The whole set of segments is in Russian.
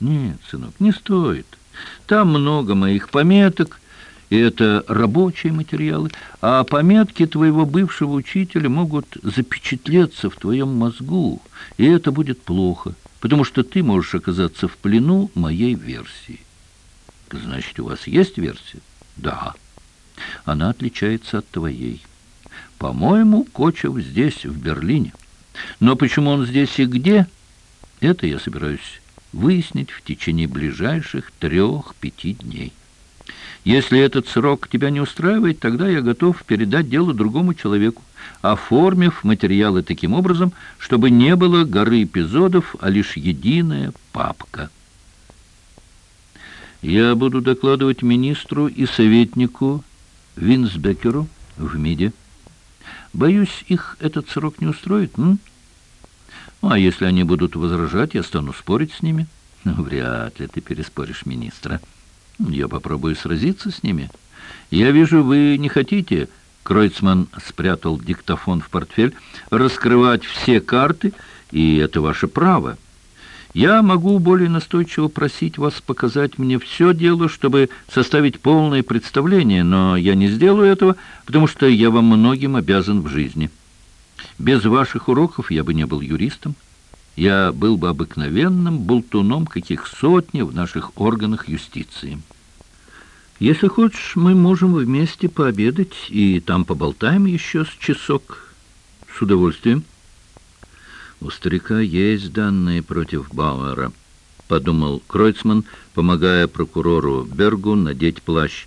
Нет, сынок, не стоит. Там много моих пометок, и это рабочие материалы, а пометки твоего бывшего учителя могут запечатлеться в твоем мозгу, и это будет плохо, потому что ты можешь оказаться в плену моей версии. Значит, у вас есть версия? Да. Она отличается от твоей. По-моему, Кочев здесь, в Берлине. Но почему он здесь и где, это я собираюсь выяснить в течение ближайших трех-пяти дней. Если этот срок тебя не устраивает, тогда я готов передать дело другому человеку, оформив материалы таким образом, чтобы не было горы эпизодов, а лишь единая папка. Я буду докладывать министру и советнику Винсбекеру в МИДе. Боюсь, их этот срок не устроит, м? Ну, а если они будут возражать, я стану спорить с ними. Ну, вряд ли ты переспоришь министра. Я попробую сразиться с ними. Я вижу, вы не хотите... Кройцман спрятал диктофон в портфель. «Раскрывать все карты, и это ваше право. Я могу более настойчиво просить вас показать мне все дело, чтобы составить полное представление, но я не сделаю этого, потому что я вам многим обязан в жизни». Без ваших уроков я бы не был юристом. Я был бы обыкновенным болтуном, каких сотни в наших органах юстиции. Если хочешь, мы можем вместе пообедать, и там поболтаем еще с часок. С удовольствием. У старика есть данные против Бауэра, подумал Кройцман, помогая прокурору Бергу надеть плащ.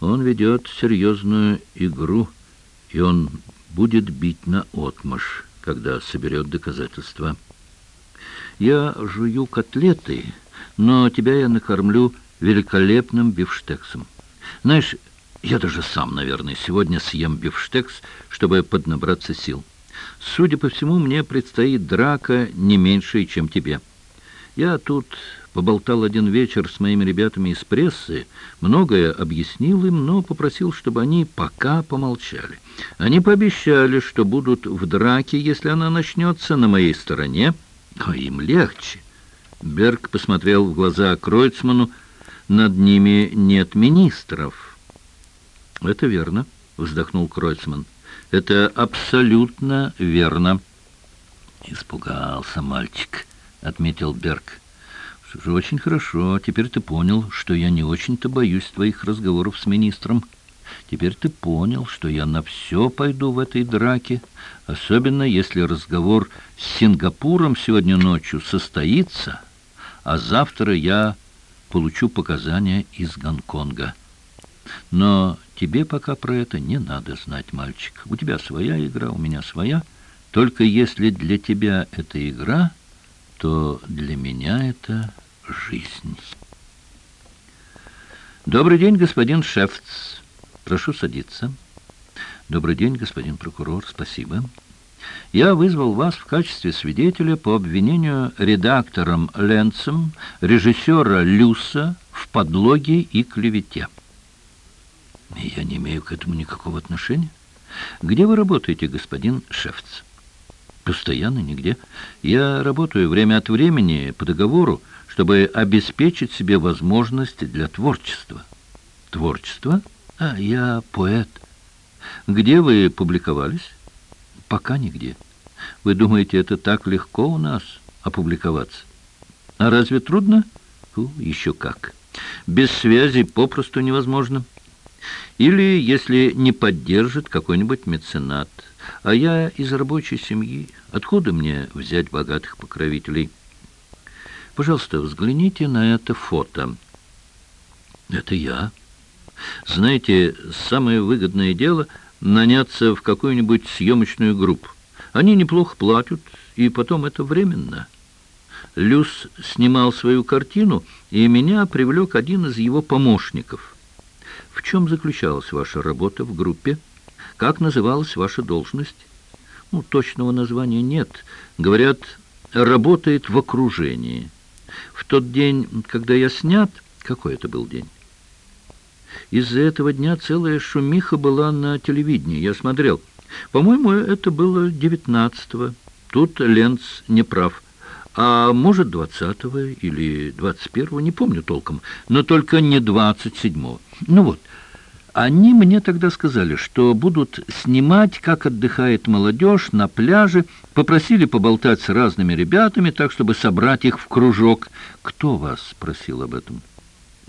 Он ведет серьезную игру, и он будет бить на отмаш, когда соберет доказательства. Я жую котлеты, но тебя я накормлю великолепным бифштексом. Знаешь, я даже сам, наверное, сегодня съем бифштекс, чтобы поднабраться сил. Судя по всему, мне предстоит драка не меньше, чем тебе. Я тут поболтал один вечер с моими ребятами из прессы, многое объяснил им, но попросил, чтобы они пока помолчали. Они пообещали, что будут в драке, если она начнется на моей стороне, но им легче. Берг посмотрел в глаза Кройцману, над ними нет министров. «Это верно», — вздохнул Кройцман. «Это абсолютно верно». «Испугался мальчик», — отметил Берг. Что же, очень хорошо. Теперь ты понял, что я не очень-то боюсь твоих разговоров с министром. Теперь ты понял, что я на все пойду в этой драке, особенно если разговор с Сингапуром сегодня ночью состоится, а завтра я получу показания из Гонконга. Но тебе пока про это не надо знать, мальчик. У тебя своя игра, у меня своя. Только если для тебя это игра, то для меня это жизнь. Добрый день, господин Шефц. Прошу садиться. Добрый день, господин прокурор. Спасибо. Я вызвал вас в качестве свидетеля по обвинению редактором Ленцем, режиссера Люса в подлоге и клевете. Я не имею к этому никакого отношения. Где вы работаете, господин Шефц? Постоянно нигде. Я работаю время от времени по договору, чтобы обеспечить себе возможности для творчества. Творчество? А, я поэт. Где вы публиковались? Пока нигде. Вы думаете, это так легко у нас опубликоваться? А разве трудно? Фу, еще как. Без связи попросту невозможно. Или если не поддержит какой-нибудь меценат. А я из рабочей семьи. Откуда мне взять богатых покровителей? Пожалуйста, взгляните на это фото. Это я. Знаете, самое выгодное дело — наняться в какую-нибудь съемочную группу. Они неплохо платят, и потом это временно. Люс снимал свою картину, и меня привлек один из его помощников. В чем заключалась ваша работа в группе? Как называлась ваша должность? Ну, точного названия нет. Говорят, работает в окружении. В тот день, когда я снят... Какой это был день? Из-за этого дня целая шумиха была на телевидении. Я смотрел. По-моему, это было девятнадцатого. Тут Ленц не прав. а может, двадцатого или двадцать первого, не помню толком, но только не двадцать седьмого. Ну вот, они мне тогда сказали, что будут снимать, как отдыхает молодежь на пляже, попросили поболтать с разными ребятами, так, чтобы собрать их в кружок. Кто вас спросил об этом?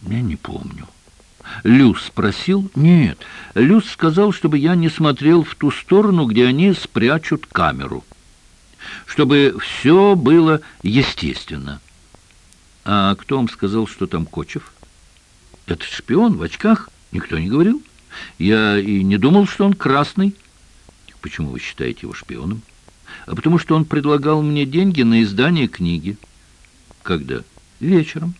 Я не помню. Люс спросил? Нет. Люс сказал, чтобы я не смотрел в ту сторону, где они спрячут камеру. Чтобы все было естественно. А кто вам сказал, что там Кочев? Это шпион в очках? Никто не говорил. Я и не думал, что он красный. Почему вы считаете его шпионом? А потому что он предлагал мне деньги на издание книги. Когда? Вечером.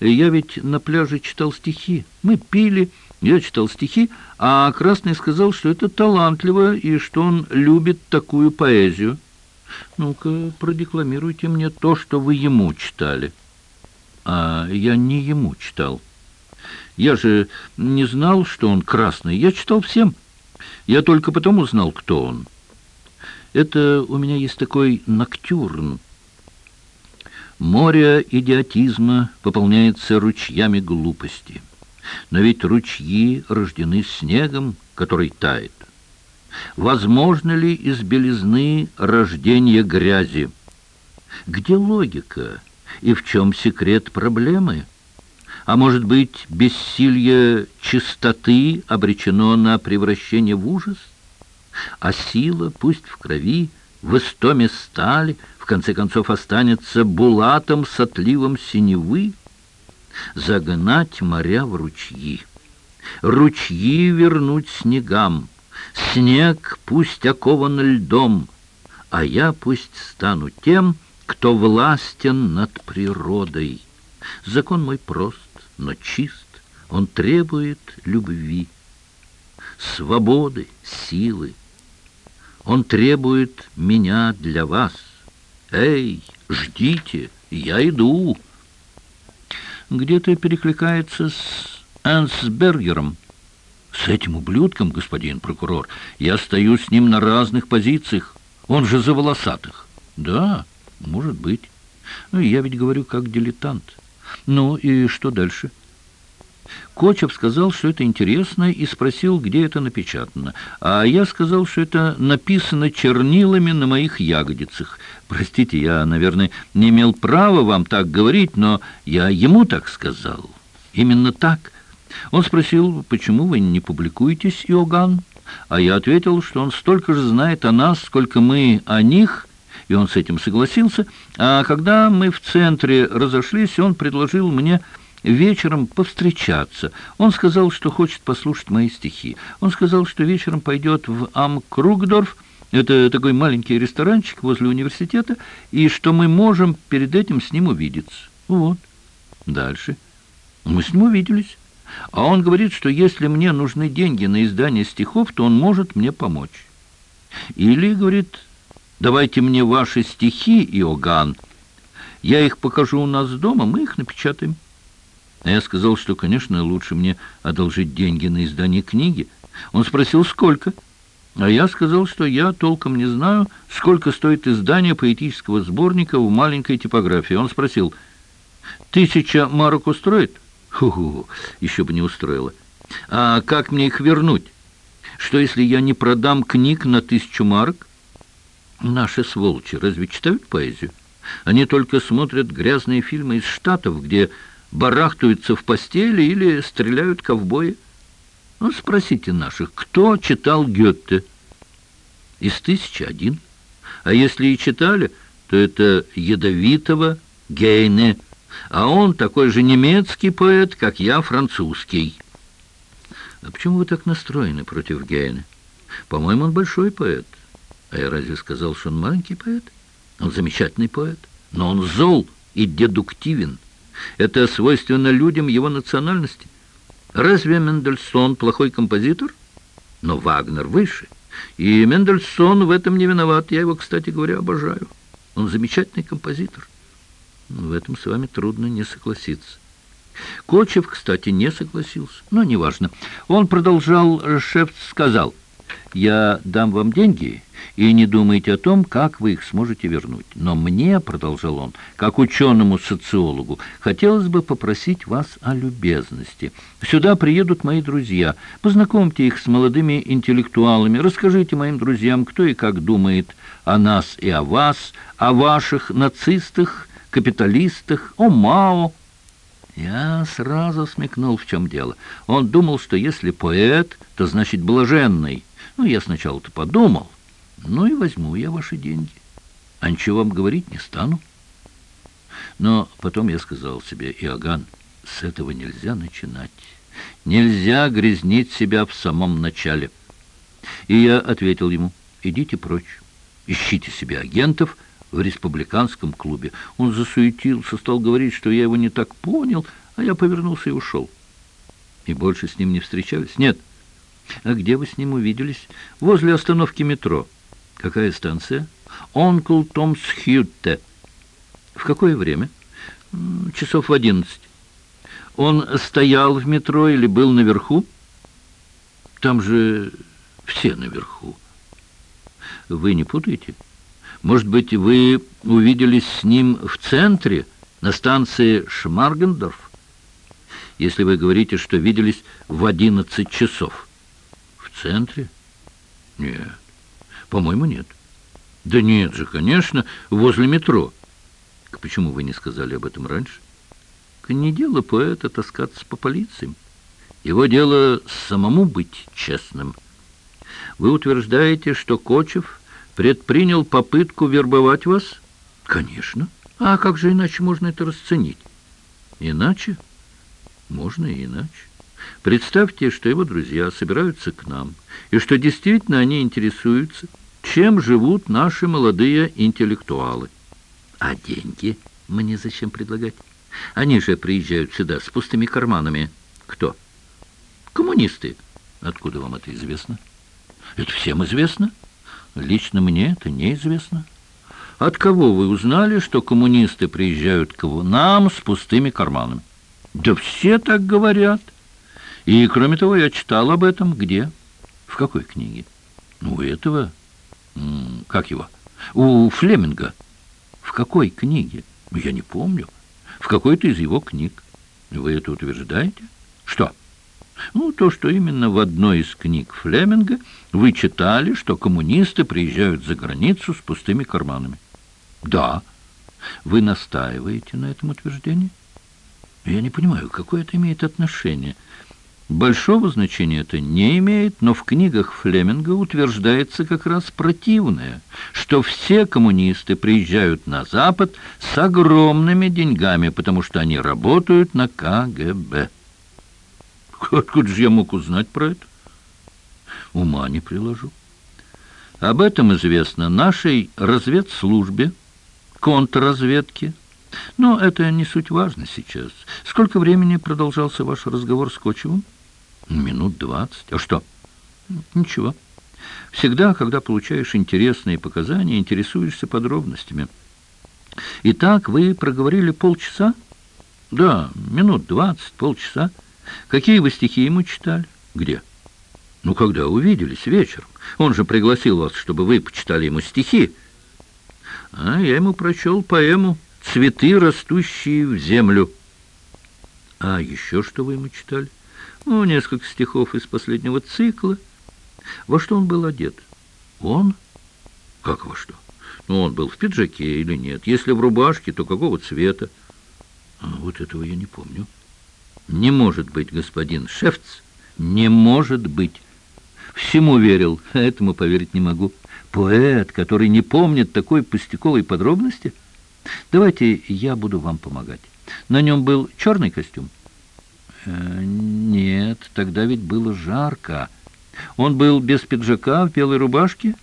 Я ведь на пляже читал стихи. Мы пили, я читал стихи, а Красный сказал, что это талантливо и что он любит такую поэзию. Ну-ка, продекламируйте мне то, что вы ему читали. А я не ему читал. Я же не знал, что он красный. Я читал всем. Я только потом узнал, кто он. Это у меня есть такой ноктюрн. Море идиотизма пополняется ручьями глупости. Но ведь ручьи рождены снегом, который тает. Возможно ли из белизны рождение грязи? Где логика и в чем секрет проблемы? А может быть, бессилье чистоты обречено на превращение в ужас? А сила, пусть в крови, в истоме стали, в конце концов останется булатом с отливом синевы, загнать моря в ручьи, ручьи вернуть снегам, снег пусть окован льдом, а я пусть стану тем, кто властен над природой. Закон мой прост, но чист, он требует любви, свободы, силы. Он требует меня для вас — «Эй, ждите, я иду!» Где-то перекликается с Энсбергером. «С этим ублюдком, господин прокурор, я стою с ним на разных позициях. Он же за волосатых». «Да, может быть. Ну, я ведь говорю как дилетант. Ну и что дальше?» Кочев сказал, что это интересно, и спросил, где это напечатано. А я сказал, что это написано чернилами на моих ягодицах. Простите, я, наверное, не имел права вам так говорить, но я ему так сказал. Именно так. Он спросил, почему вы не публикуетесь, Иоганн? А я ответил, что он столько же знает о нас, сколько мы о них, и он с этим согласился. А когда мы в центре разошлись, он предложил мне вечером повстречаться. Он сказал, что хочет послушать мои стихи. Он сказал, что вечером пойдет в Амкругдорф, это такой маленький ресторанчик возле университета, и что мы можем перед этим с ним увидеться. Вот. Дальше. Мы с ним увиделись. А он говорит, что если мне нужны деньги на издание стихов, то он может мне помочь. Или, говорит, давайте мне ваши стихи, Иоганн. Я их покажу у нас дома, мы их напечатаем. А я сказал, что, конечно, лучше мне одолжить деньги на издание книги. Он спросил, сколько? А я сказал, что я толком не знаю, сколько стоит издание поэтического сборника в маленькой типографии. Он спросил, тысяча марок устроит? Ху-ху, еще бы не устроило. А как мне их вернуть? Что, если я не продам книг на тысячу марок? Наши сволочи разве читают поэзию? Они только смотрят грязные фильмы из Штатов, где барахтаются в постели или стреляют ковбои. Ну, спросите наших, кто читал Гетте? Из тысячи один. А если и читали, то это ядовитого Гейне, а он такой же немецкий поэт, как я, французский. А почему вы так настроены против Гейне? По-моему, он большой поэт. А я разве сказал, что он маленький поэт? Он замечательный поэт, но он зол и дедуктивен. Это свойственно людям его национальности. Разве Мендельсон плохой композитор? Но Вагнер выше. И Мендельсон в этом не виноват. Я его, кстати говоря, обожаю. Он замечательный композитор. В этом с вами трудно не согласиться. Кочев, кстати, не согласился. Но неважно. Он продолжал, шеф сказал... Я дам вам деньги, и не думайте о том, как вы их сможете вернуть. Но мне, — продолжал он, — как ученому-социологу, хотелось бы попросить вас о любезности. Сюда приедут мои друзья. Познакомьте их с молодыми интеллектуалами. Расскажите моим друзьям, кто и как думает о нас и о вас, о ваших нацистах, капиталистах, о Мао. Я сразу смекнул, в чем дело. Он думал, что если поэт, то значит блаженный. Ну, я сначала-то подумал. Ну и возьму я ваши деньги. А ничего вам говорить не стану. Но потом я сказал себе, Иоганн, с этого нельзя начинать. Нельзя грязнить себя в самом начале. И я ответил ему, идите прочь, ищите себе агентов в республиканском клубе. Он засуетился, стал говорить, что я его не так понял, а я повернулся и ушел. И больше с ним не встречались? Нет. А где вы с ним увиделись? Возле остановки метро. Какая станция? Онкл Томс Хьютте. В какое время? Часов в одиннадцать. Он стоял в метро или был наверху? Там же все наверху. Вы не путаете? Может быть, вы увиделись с ним в центре, на станции Шмаргендорф? Если вы говорите, что виделись в одиннадцать часов. В центре? Нет. По-моему, нет. Да нет же, конечно, возле метро. Почему вы не сказали об этом раньше? Не дело поэта таскаться по полициям. Его дело самому быть честным. Вы утверждаете, что Кочев предпринял попытку вербовать вас? Конечно. А как же иначе можно это расценить? Иначе? Можно и иначе. Представьте, что его друзья собираются к нам, и что действительно они интересуются, чем живут наши молодые интеллектуалы. А деньги мне зачем предлагать? Они же приезжают сюда с пустыми карманами. Кто? Коммунисты. Откуда вам это известно? Это всем известно. Лично мне это неизвестно. От кого вы узнали, что коммунисты приезжают к нам с пустыми карманами? Да все так говорят. И, кроме того, я читал об этом. Где? В какой книге? У этого... Как его? У Флеминга. В какой книге? Я не помню. В какой-то из его книг. Вы это утверждаете? Что? Ну, то, что именно в одной из книг Флеминга вы читали, что коммунисты приезжают за границу с пустыми карманами. Да. Вы настаиваете на этом утверждении? Я не понимаю, какое это имеет отношение. Большого значения это не имеет, но в книгах Флеминга утверждается как раз противное, что все коммунисты приезжают на Запад с огромными деньгами, потому что они работают на КГБ. Откуда же я мог узнать про это? Ума не приложу. Об этом известно нашей разведслужбе, контрразведке, но это не суть важно сейчас. Сколько времени продолжался ваш разговор с Кочевым? Минут двадцать. А что? Ничего. Всегда, когда получаешь интересные показания, интересуешься подробностями. Итак, вы проговорили полчаса? Да, минут двадцать, полчаса. Какие вы стихи ему читали? Где? Ну, когда увиделись вечером. Он же пригласил вас, чтобы вы почитали ему стихи. А я ему прочел поэму «Цветы, растущие в землю». А еще что вы ему читали? Ну, несколько стихов из последнего цикла. Во что он был одет? Он? Как во что? Ну, он был в пиджаке или нет? Если в рубашке, то какого цвета? А вот этого я не помню. Не может быть, господин Шефц, не может быть. Всему верил, а этому поверить не могу. Поэт, который не помнит такой пустяковой подробности? Давайте я буду вам помогать. На нем был черный костюм. Э, нет, тогда ведь было жарко. Он был без пиджака, в белой рубашке?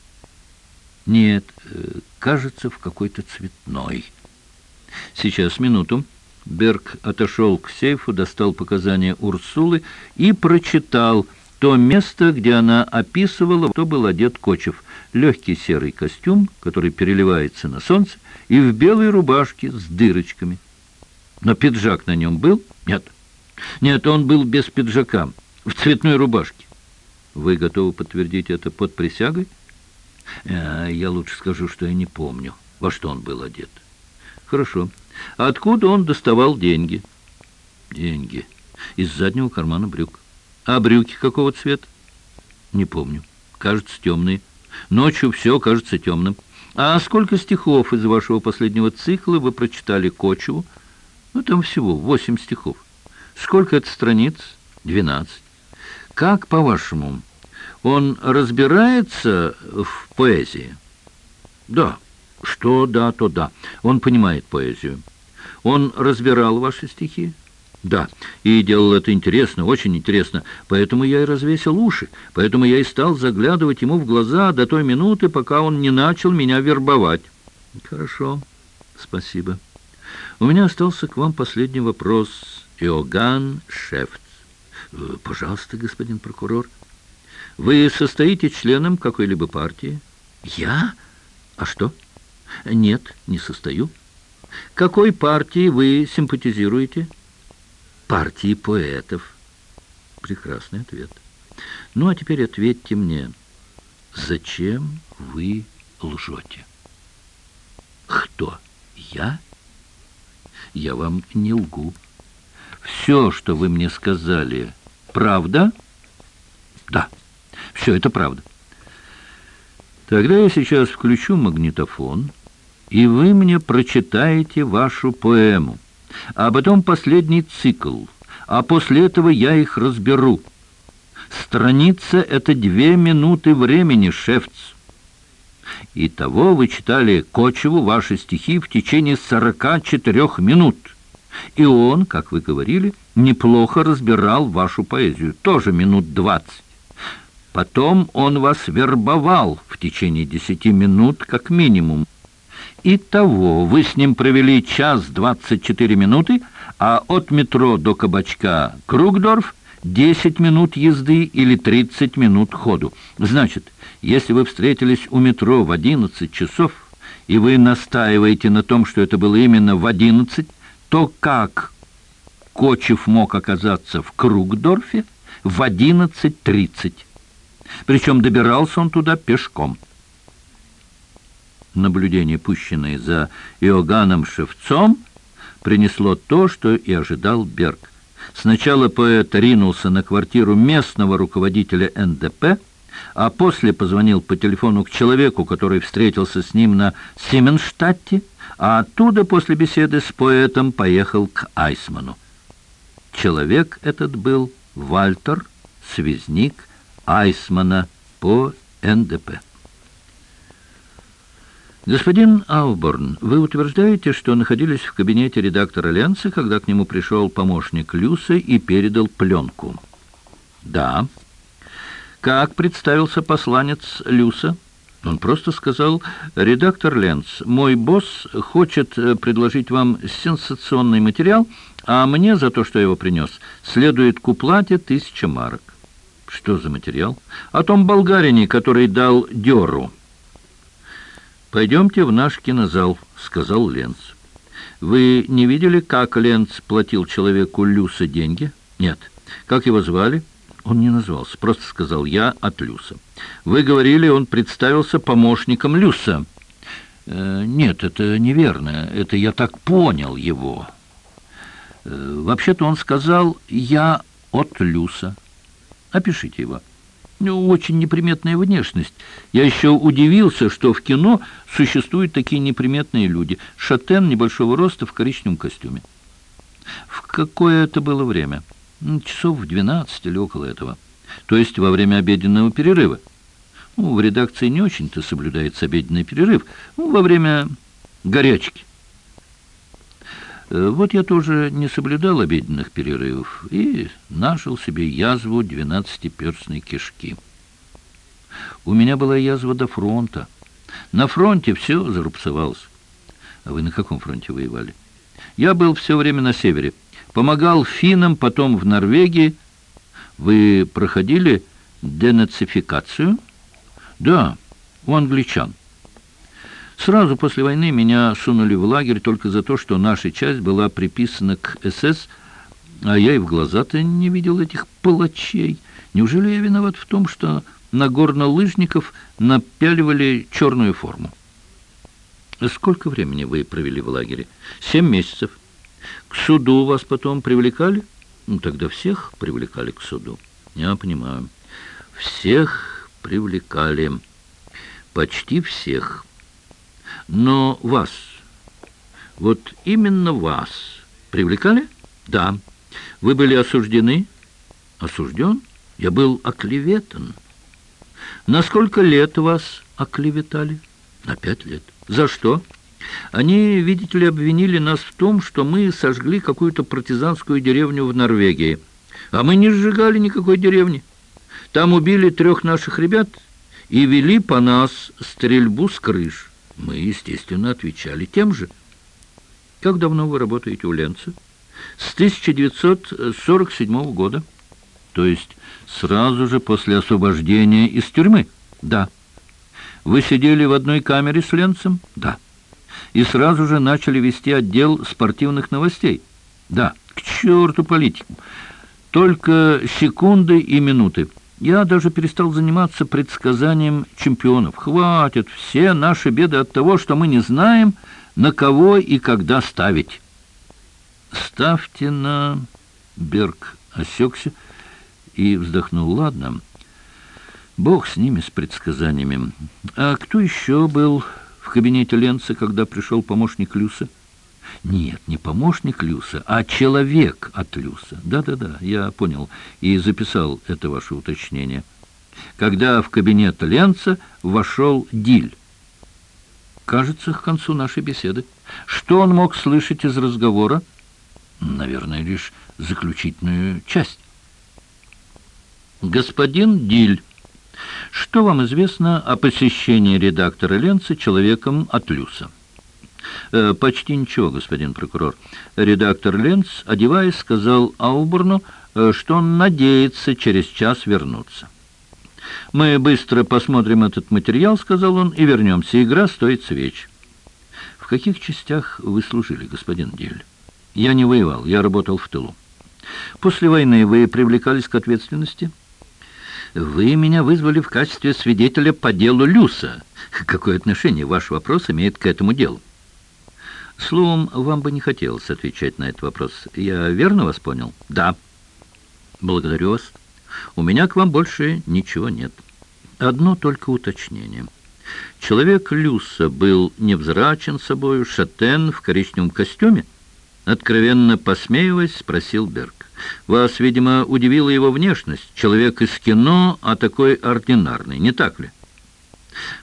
Нет, э, кажется, в какой-то цветной. Сейчас, минуту. Берг отошел к сейфу, достал показания Урсулы и прочитал то место, где она описывала, кто был одет Кочев. Легкий серый костюм, который переливается на солнце, и в белой рубашке с дырочками. Но пиджак на нем был? Нет. Нет, он был без пиджака, в цветной рубашке. Вы готовы подтвердить это под присягой? Э, я лучше скажу, что я не помню, во что он был одет. Хорошо. Откуда он доставал деньги? Деньги. Из заднего кармана брюк. А брюки какого цвета? Не помню. Кажется, темные. Ночью все кажется темным. А сколько стихов из вашего последнего цикла вы прочитали Кочеву? Ну, там всего восемь стихов. Сколько это страниц? Двенадцать. Как, по-вашему, он разбирается в поэзии? Да. Что да, то да. Он понимает поэзию. Он разбирал ваши стихи? Да, и делал это интересно, очень интересно. Поэтому я и развесил уши, поэтому я и стал заглядывать ему в глаза до той минуты, пока он не начал меня вербовать. Хорошо, спасибо. У меня остался к вам последний вопрос. Иоганн Шефц. Э, пожалуйста, господин прокурор. Вы состоите членом какой-либо партии? Я? А что? Нет, не состою. Какой партии вы симпатизируете? партии поэтов. Прекрасный ответ. Ну, а теперь ответьте мне, зачем вы лжете? Кто? Я? Я вам не лгу. Все, что вы мне сказали, правда? Да, все это правда. Тогда я сейчас включу магнитофон, и вы мне прочитаете вашу поэму а потом последний цикл, а после этого я их разберу. Страница — это две минуты времени, шефц. Итого вы читали Кочеву ваши стихи в течение сорока четырех минут. И он, как вы говорили, неплохо разбирал вашу поэзию, тоже минут двадцать. Потом он вас вербовал в течение десяти минут как минимум. Итого вы с ним провели час двадцать четыре минуты, а от метро до кабачка Кругдорф десять минут езды или тридцать минут ходу. Значит, если вы встретились у метро в одиннадцать часов, и вы настаиваете на том, что это было именно в одиннадцать, то как Кочев мог оказаться в Кругдорфе в одиннадцать тридцать? Причем добирался он туда пешком наблюдение, пущенное за Иоганном Шевцом, принесло то, что и ожидал Берг. Сначала поэт ринулся на квартиру местного руководителя НДП, а после позвонил по телефону к человеку, который встретился с ним на Сименштадте, а оттуда после беседы с поэтом поехал к Айсману. Человек этот был Вальтер, связник Айсмана по НДП. «Господин Ауборн, вы утверждаете, что находились в кабинете редактора Ленца, когда к нему пришел помощник Люса и передал пленку?» «Да». «Как представился посланец Люса?» Он просто сказал, «Редактор Ленц, мой босс хочет э, предложить вам сенсационный материал, а мне за то, что я его принес, следует к уплате тысяча марок». «Что за материал?» «О том болгарине, который дал дёру». «Пойдемте в наш кинозал», — сказал Ленц. «Вы не видели, как Ленц платил человеку Люса деньги?» «Нет». «Как его звали?» Он не назвался, просто сказал «я от Люса». «Вы говорили, он представился помощником Люса». Э, «Нет, это неверно. Это я так понял его». Э, «Вообще-то он сказал «я от Люса». Опишите его». Ну, очень неприметная внешность. Я еще удивился, что в кино существуют такие неприметные люди. Шатен небольшого роста в коричневом костюме. В какое это было время? Часов в 12 или около этого. То есть во время обеденного перерыва. Ну, в редакции не очень-то соблюдается обеденный перерыв. Ну, во время горячки. Э, вот я тоже не соблюдал обеденных перерывов и нашел себе язву двенадцатиперстной кишки. У меня была язва до фронта. На фронте все зарубцевалось. А вы на каком фронте воевали? Я был все время на севере. Помогал финнам, потом в Норвегии. Вы проходили денацификацию? Да, у англичан. Сразу после войны меня сунули в лагерь только за то, что наша часть была приписана к СС. А я и в глаза-то не видел этих палачей. Неужели я виноват в том, что на горнолыжников напяливали черную форму? Сколько времени вы провели в лагере? Семь месяцев. К суду вас потом привлекали? Ну, тогда всех привлекали к суду. Я понимаю. Всех привлекали. Почти всех. Но вас, вот именно вас привлекали? Да. Вы были осуждены? Осужден? Я был оклеветан. На сколько лет вас оклеветали? На пять лет. За что? Они, видите ли, обвинили нас в том, что мы сожгли какую-то партизанскую деревню в Норвегии. А мы не сжигали никакой деревни. Там убили трех наших ребят и вели по нас стрельбу с крыш. Мы, естественно, отвечали тем же. Как давно вы работаете у Ленца? С 1947 года. То есть сразу же после освобождения из тюрьмы? Да. Вы сидели в одной камере с Ленцем? Да. И сразу же начали вести отдел спортивных новостей? Да. К черту политику. Только секунды и минуты. Я даже перестал заниматься предсказанием чемпионов. Хватит, все наши беды от того, что мы не знаем, на кого и когда ставить. Ставьте на... Берг осекся и вздохнул. Ладно, бог с ними, с предсказаниями. А кто еще был кабинете Ленца, когда пришел помощник Люса? Нет, не помощник Люса, а человек от Люса. Да-да-да, я понял и записал это ваше уточнение. Когда в кабинет Ленца вошел Диль. Кажется, к концу нашей беседы. Что он мог слышать из разговора? Наверное, лишь заключительную часть. Господин Диль, что вам известно о посещении редактора Ленца человеком от Люса? Э, «Почти ничего, господин прокурор. Редактор Ленц, одеваясь, сказал Аубурну, э, что он надеется через час вернуться. «Мы быстро посмотрим этот материал», — сказал он, — «и вернемся. Игра стоит свеч». «В каких частях вы служили, господин Диль?» «Я не воевал, я работал в тылу». «После войны вы привлекались к ответственности?» «Вы меня вызвали в качестве свидетеля по делу Люса. Какое отношение ваш вопрос имеет к этому делу?» Словом, вам бы не хотелось отвечать на этот вопрос. Я верно вас понял? Да. Благодарю вас. У меня к вам больше ничего нет. Одно только уточнение. Человек Люса был невзрачен собою, шатен в коричневом костюме? Откровенно посмеиваясь, спросил Берг. Вас, видимо, удивила его внешность. Человек из кино, а такой ординарный, не так ли?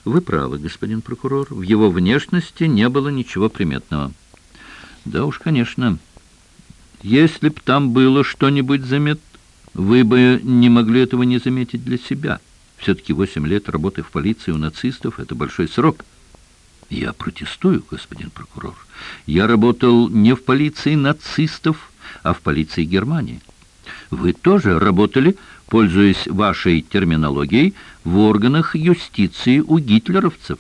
Вы правы, господин прокурор, в его внешности не было ничего приметного. Да уж, конечно. Если б там было что-нибудь заметно, вы бы не могли этого не заметить для себя. Все-таки восемь лет работы в полиции у нацистов — это большой срок. Я протестую, господин прокурор. Я работал не в полиции нацистов, а в полиции Германии. Вы тоже работали пользуясь вашей терминологией, в органах юстиции у гитлеровцев.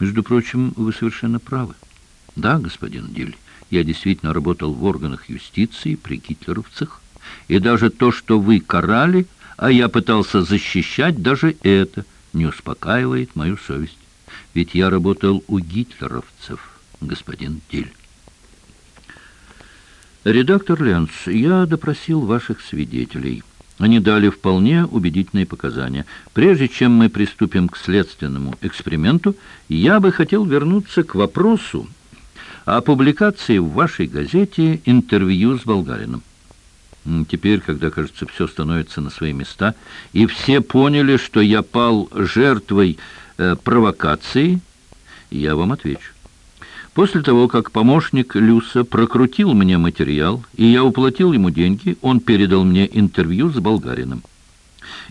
Между прочим, вы совершенно правы. Да, господин Диль, я действительно работал в органах юстиции при гитлеровцах, и даже то, что вы карали, а я пытался защищать, даже это не успокаивает мою совесть. Ведь я работал у гитлеровцев, господин Диль. Редактор Ленц, я допросил ваших свидетелей. Они дали вполне убедительные показания. Прежде чем мы приступим к следственному эксперименту, я бы хотел вернуться к вопросу о публикации в вашей газете интервью с болгарином. Теперь, когда, кажется, все становится на свои места, и все поняли, что я пал жертвой э, провокации, я вам отвечу. После того, как помощник Люса прокрутил мне материал, и я уплатил ему деньги, он передал мне интервью с болгарином.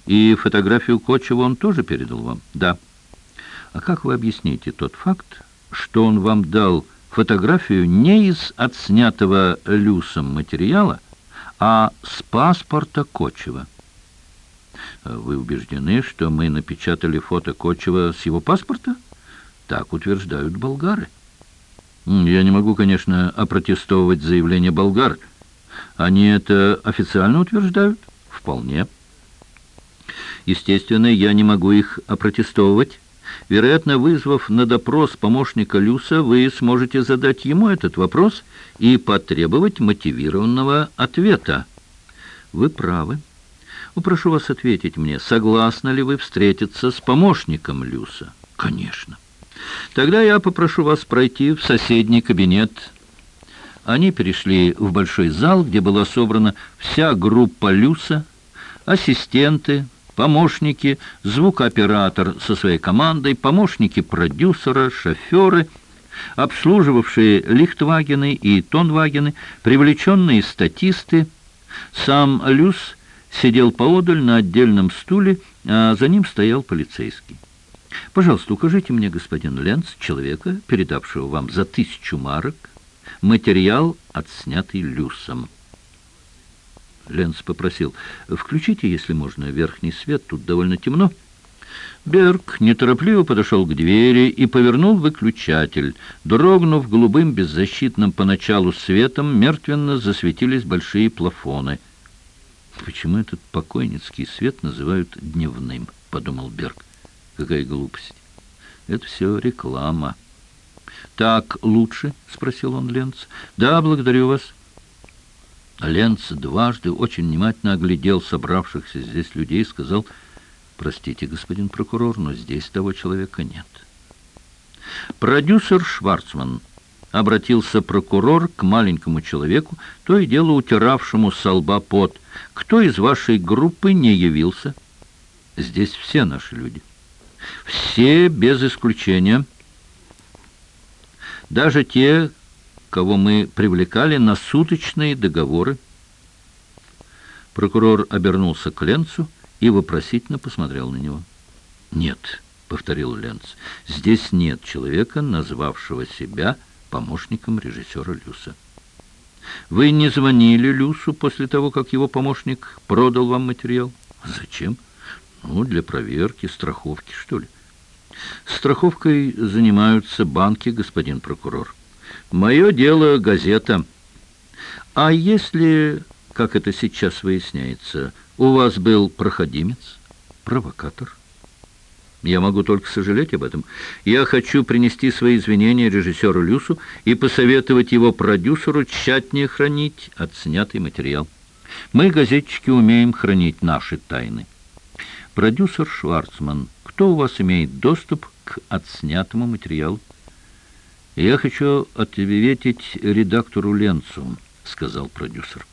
И фотографию Кочева он тоже передал вам? Да. А как вы объясните тот факт, что он вам дал фотографию не из отснятого Люсом материала, а с паспорта Кочева? Вы убеждены, что мы напечатали фото Кочева с его паспорта? Так утверждают болгары. Я не могу, конечно, опротестовывать заявление болгар. Они это официально утверждают? Вполне. Естественно, я не могу их опротестовывать. Вероятно, вызвав на допрос помощника Люса, вы сможете задать ему этот вопрос и потребовать мотивированного ответа. Вы правы. Упрошу вас ответить мне, согласны ли вы встретиться с помощником Люса? Конечно. Тогда я попрошу вас пройти в соседний кабинет. Они перешли в большой зал, где была собрана вся группа Люса, ассистенты, помощники, звукооператор со своей командой, помощники продюсера, шоферы, обслуживавшие лихтвагены и тонвагены, привлеченные статисты. Сам Люс сидел поодаль на отдельном стуле, а за ним стоял полицейский. «Пожалуйста, укажите мне, господин Ленц, человека, передавшего вам за тысячу марок, материал, отснятый Люсом». Ленц попросил, «Включите, если можно, верхний свет, тут довольно темно». Берг неторопливо подошел к двери и повернул выключатель. Дрогнув голубым беззащитным поначалу светом, мертвенно засветились большие плафоны. «Почему этот покойницкий свет называют дневным?» — подумал Берг. «Какая глупость! Это все реклама». «Так лучше?» — спросил он Ленц. «Да, благодарю вас». Ленц дважды очень внимательно оглядел собравшихся здесь людей и сказал, «Простите, господин прокурор, но здесь того человека нет». Продюсер Шварцман обратился прокурор к маленькому человеку, то и дело утиравшему со лба пот. «Кто из вашей группы не явился?» «Здесь все наши люди». «Все без исключения. Даже те, кого мы привлекали на суточные договоры». Прокурор обернулся к Ленцу и вопросительно посмотрел на него. «Нет», — повторил Ленц, — «здесь нет человека, назвавшего себя помощником режиссера Люса. Вы не звонили Люсу после того, как его помощник продал вам материал? Зачем? Ну, для проверки, страховки, что ли. Страховкой занимаются банки, господин прокурор. Мое дело — газета. А если, как это сейчас выясняется, у вас был проходимец, провокатор? — я могу только сожалеть об этом. Я хочу принести свои извинения режиссеру Люсу и посоветовать его продюсеру тщательнее хранить отснятый материал. Мы, газетчики, умеем хранить наши тайны. Продюсер Шварцман, кто у вас имеет доступ к отснятому материалу? Я хочу ответить редактору Ленцу, сказал продюсер.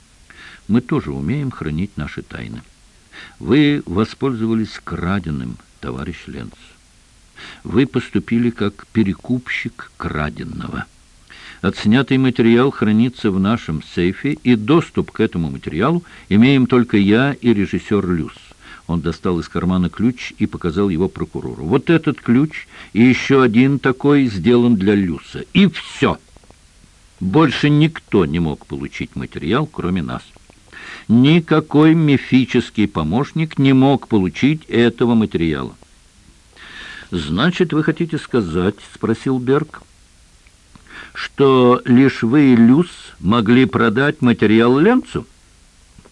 Мы тоже умеем хранить наши тайны. Вы воспользовались краденым, товарищ Ленц. Вы поступили как перекупщик краденного. Отснятый материал хранится в нашем сейфе, и доступ к этому материалу имеем только я и режиссер Люс. Он достал из кармана ключ и показал его прокурору. Вот этот ключ и еще один такой сделан для Люса. И все. Больше никто не мог получить материал, кроме нас. Никакой мифический помощник не мог получить этого материала. «Значит, вы хотите сказать, — спросил Берг, — что лишь вы и Люс могли продать материал Ленцу?»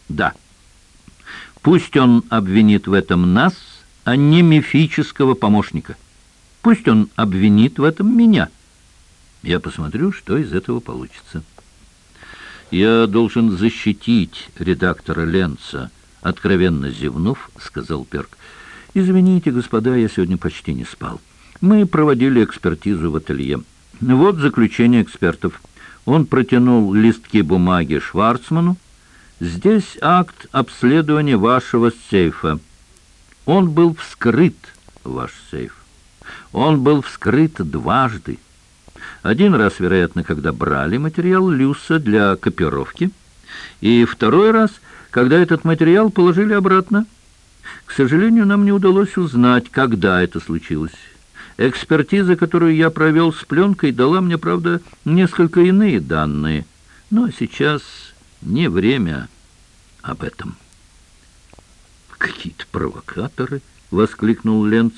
«Да. Пусть он обвинит в этом нас, а не мифического помощника. Пусть он обвинит в этом меня. Я посмотрю, что из этого получится». «Я должен защитить редактора Ленца», — откровенно зевнув, сказал Перк. «Извините, господа, я сегодня почти не спал. Мы проводили экспертизу в ателье. Вот заключение экспертов». Он протянул листки бумаги Шварцману. «Здесь акт обследования вашего сейфа. Он был вскрыт, ваш сейф. Он был вскрыт дважды. Один раз, вероятно, когда брали материал Люса для копировки, и второй раз, когда этот материал положили обратно. К сожалению, нам не удалось узнать, когда это случилось. Экспертиза, которую я провел с пленкой, дала мне, правда, несколько иные данные. Но сейчас не время об этом. «Какие-то провокаторы!» — воскликнул Ленц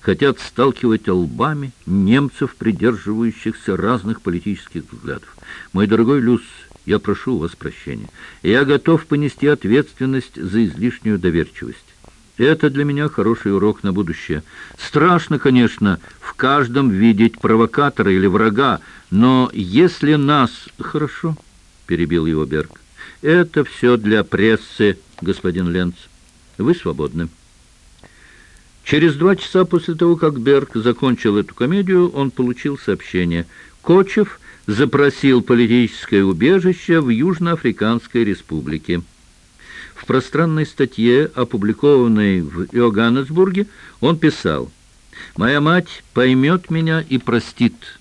хотят сталкивать лбами немцев, придерживающихся разных политических взглядов. Мой дорогой Люс, Я прошу у вас прощения. Я готов понести ответственность за излишнюю доверчивость. Это для меня хороший урок на будущее. Страшно, конечно, в каждом видеть провокатора или врага, но если нас... Хорошо, перебил его Берг. Это все для прессы, господин Ленц. Вы свободны. Через два часа после того, как Берг закончил эту комедию, он получил сообщение. Кочев запросил политическое убежище в Южноафриканской республике. В пространной статье, опубликованной в Иоганнесбурге, он писал «Моя мать поймет меня и простит.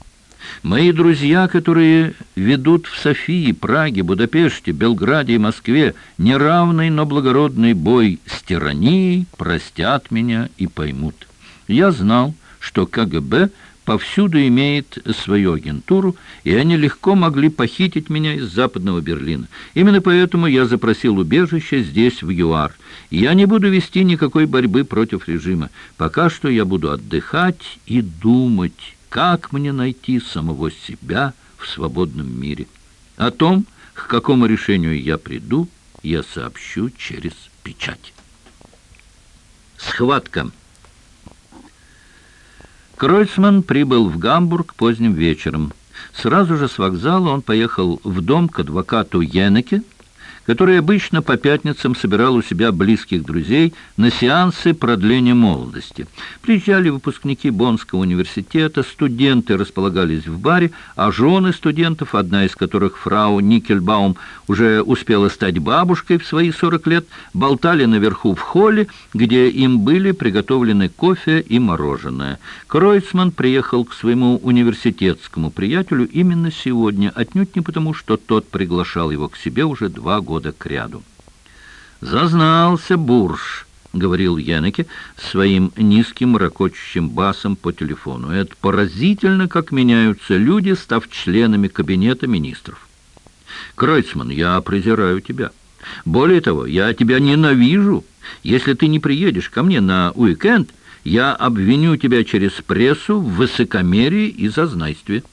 Мои друзья, которые ведут в Софии, Праге, Будапеште, Белграде и Москве неравный, но благородный бой с тиранией, простят меня и поймут. Я знал, что КГБ – повсюду имеет свою агентуру, и они легко могли похитить меня из западного Берлина. Именно поэтому я запросил убежище здесь, в ЮАР. Я не буду вести никакой борьбы против режима. Пока что я буду отдыхать и думать, как мне найти самого себя в свободном мире. О том, к какому решению я приду, я сообщу через печать. Схватка. Кройцман прибыл в Гамбург поздним вечером. Сразу же с вокзала он поехал в дом к адвокату Йенеке, который обычно по пятницам собирал у себя близких друзей на сеансы продления молодости. Приезжали выпускники Боннского университета, студенты располагались в баре, а жены студентов, одна из которых фрау Никельбаум уже успела стать бабушкой в свои 40 лет, болтали наверху в холле, где им были приготовлены кофе и мороженое. Кройцман приехал к своему университетскому приятелю именно сегодня, отнюдь не потому, что тот приглашал его к себе уже два года года кряду. «Зазнался бурж», — говорил Янеке своим низким ракочущим басом по телефону. «Это поразительно, как меняются люди, став членами кабинета министров. Кройцман, я презираю тебя. Более того, я тебя ненавижу. Если ты не приедешь ко мне на уикенд, я обвиню тебя через прессу в высокомерии и зазнайстве».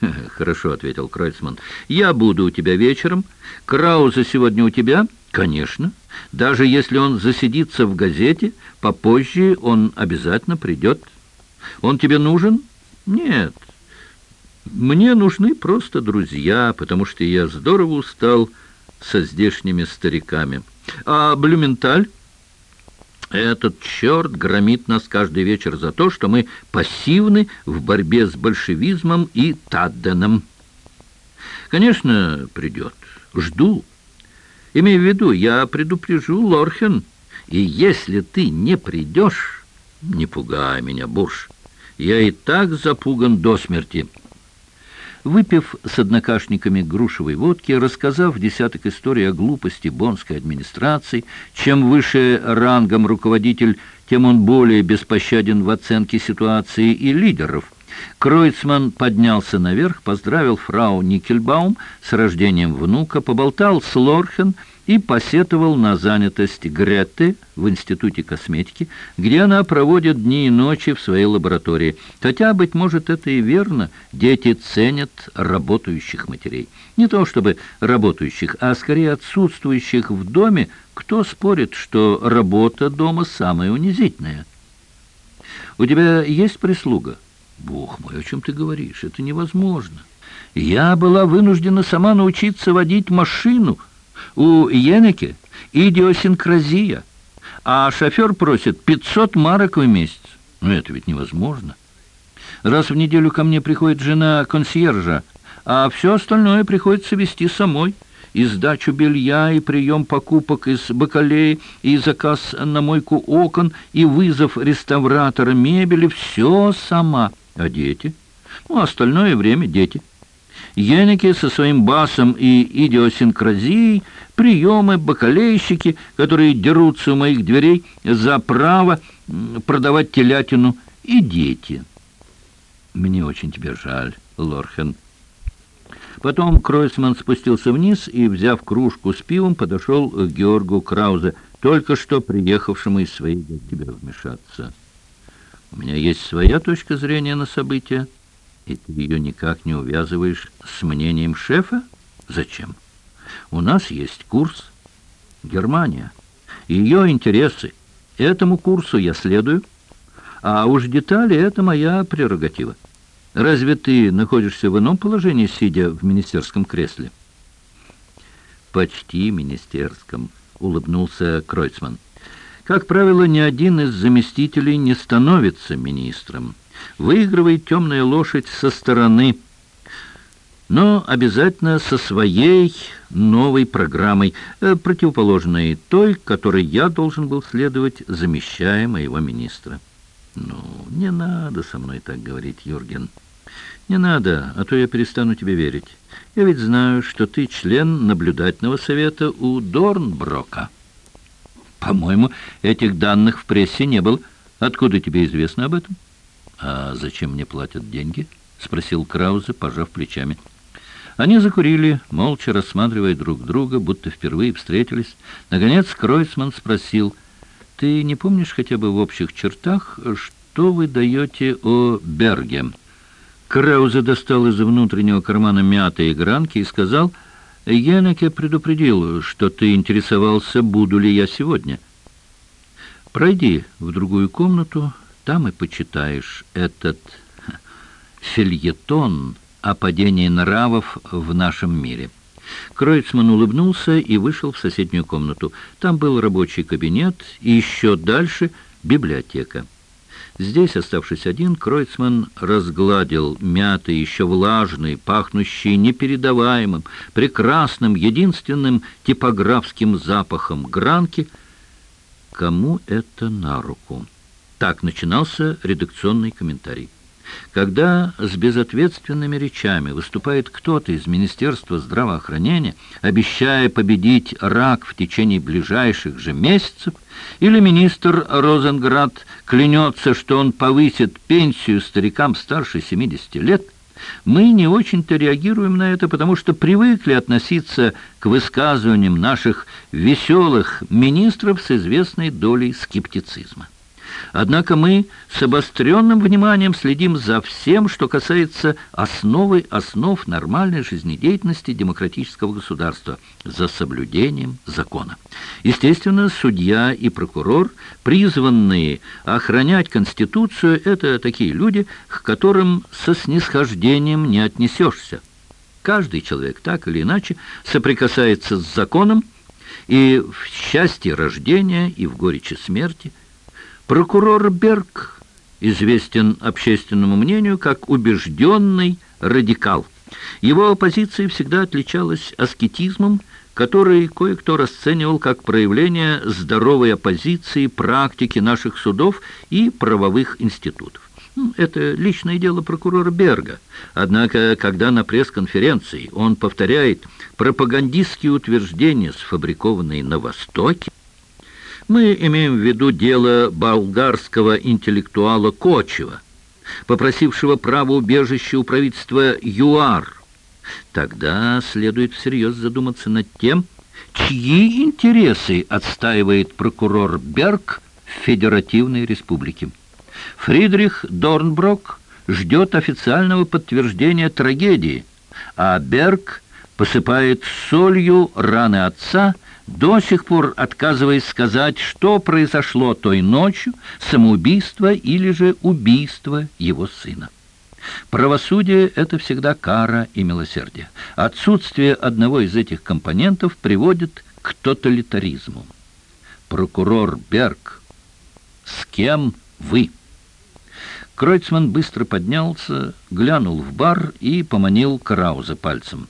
«Хорошо», — ответил Кройцман. «Я буду у тебя вечером. Крауза сегодня у тебя?» «Конечно. Даже если он засидится в газете, попозже он обязательно придет. Он тебе нужен?» «Нет. Мне нужны просто друзья, потому что я здорово устал со здешними стариками. А Блюменталь?» Этот черт громит нас каждый вечер за то, что мы пассивны в борьбе с большевизмом и Тадденом. Конечно, придет. Жду. Имею в виду, я предупрежу Лорхен. И если ты не придешь, не пугай меня, Бурж. Я и так запуган до смерти». Выпив с однокашниками грушевой водки, рассказав десяток историй о глупости бонской администрации, чем выше рангом руководитель, тем он более беспощаден в оценке ситуации и лидеров. Кройцман поднялся наверх, поздравил фрау Никельбаум с рождением внука, поболтал с Лорхен и посетовал на занятость Гретты в Институте косметики, где она проводит дни и ночи в своей лаборатории. Хотя, быть может, это и верно, дети ценят работающих матерей. Не то чтобы работающих, а скорее отсутствующих в доме, кто спорит, что работа дома самая унизительная. «У тебя есть прислуга?» «Бог мой, о чем ты говоришь? Это невозможно. Я была вынуждена сама научиться водить машину». У Енеке идиосинкразия, а шофер просит 500 марок в месяц. Ну, это ведь невозможно. Раз в неделю ко мне приходит жена консьержа, а все остальное приходится вести самой. И сдачу белья, и прием покупок из бакалеи, и заказ на мойку окон, и вызов реставратора мебели. Все сама. А дети? Ну, остальное время дети. Яники со своим басом и идиосинкразией, приемы, бакалейщики, которые дерутся у моих дверей за право продавать телятину, и дети. Мне очень тебя жаль, Лорхен. Потом Кройсман спустился вниз и, взяв кружку с пивом, подошел к Георгу Краузе, только что приехавшему из своей для тебя вмешаться. У меня есть своя точка зрения на события. И ты ее никак не увязываешь с мнением шефа? Зачем? У нас есть курс. Германия. Ее интересы. Этому курсу я следую. А уж детали — это моя прерогатива. Разве ты находишься в ином положении, сидя в министерском кресле? Почти министерском, улыбнулся Кройцман. Как правило, ни один из заместителей не становится министром. Выигрывает темная лошадь со стороны, но обязательно со своей новой программой, э, противоположной той, которой я должен был следовать, замещая моего министра. «Ну, не надо со мной так говорить, Юрген. Не надо, а то я перестану тебе верить. Я ведь знаю, что ты член наблюдательного совета у Дорнброка». По-моему, этих данных в прессе не было. Откуда тебе известно об этом? А зачем мне платят деньги? Спросил Краузе, пожав плечами. Они закурили, молча рассматривая друг друга, будто впервые встретились. Наконец Кройцман спросил, «Ты не помнишь хотя бы в общих чертах, что вы даете о Берге?» Краузе достал из внутреннего кармана мятые гранки и сказал, — Янеке предупредил, что ты интересовался, буду ли я сегодня. Пройди в другую комнату, там и почитаешь этот фильетон о падении нравов в нашем мире». Кройцман улыбнулся и вышел в соседнюю комнату. Там был рабочий кабинет и еще дальше библиотека. Здесь, оставшись один, Кройцман разгладил мятый, еще влажный, пахнущий непередаваемым, прекрасным, единственным типографским запахом гранки. Кому это на руку? Так начинался редакционный комментарий. Когда с безответственными речами выступает кто-то из Министерства здравоохранения, обещая победить рак в течение ближайших же месяцев, или министр Розенград клянется, что он повысит пенсию старикам старше 70 лет, мы не очень-то реагируем на это, потому что привыкли относиться к высказываниям наших веселых министров с известной долей скептицизма. Однако мы с обостренным вниманием следим за всем, что касается основы основ нормальной жизнедеятельности демократического государства, за соблюдением закона. Естественно, судья и прокурор, призванные охранять Конституцию, это такие люди, к которым со снисхождением не отнесешься. Каждый человек так или иначе соприкасается с законом, и в счастье рождения, и в горечи смерти – Прокурор Берг известен общественному мнению как убежденный радикал. Его оппозиция всегда отличалась аскетизмом, который кое-кто расценивал как проявление здоровой оппозиции практики наших судов и правовых институтов. Это личное дело прокурора Берга. Однако, когда на пресс-конференции он повторяет пропагандистские утверждения, сфабрикованные на Востоке, мы имеем в виду дело болгарского интеллектуала Кочева, попросившего право убежища у правительства ЮАР. Тогда следует всерьез задуматься над тем, чьи интересы отстаивает прокурор Берг в Федеративной Республике. Фридрих Дорнброк ждет официального подтверждения трагедии, а Берг посыпает солью раны отца – до сих пор отказываясь сказать, что произошло той ночью, самоубийство или же убийство его сына. Правосудие — это всегда кара и милосердие. Отсутствие одного из этих компонентов приводит к тоталитаризму. Прокурор Берг, с кем вы? Кройцман быстро поднялся, глянул в бар и поманил Крауза пальцем.